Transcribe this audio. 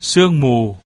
sương mù.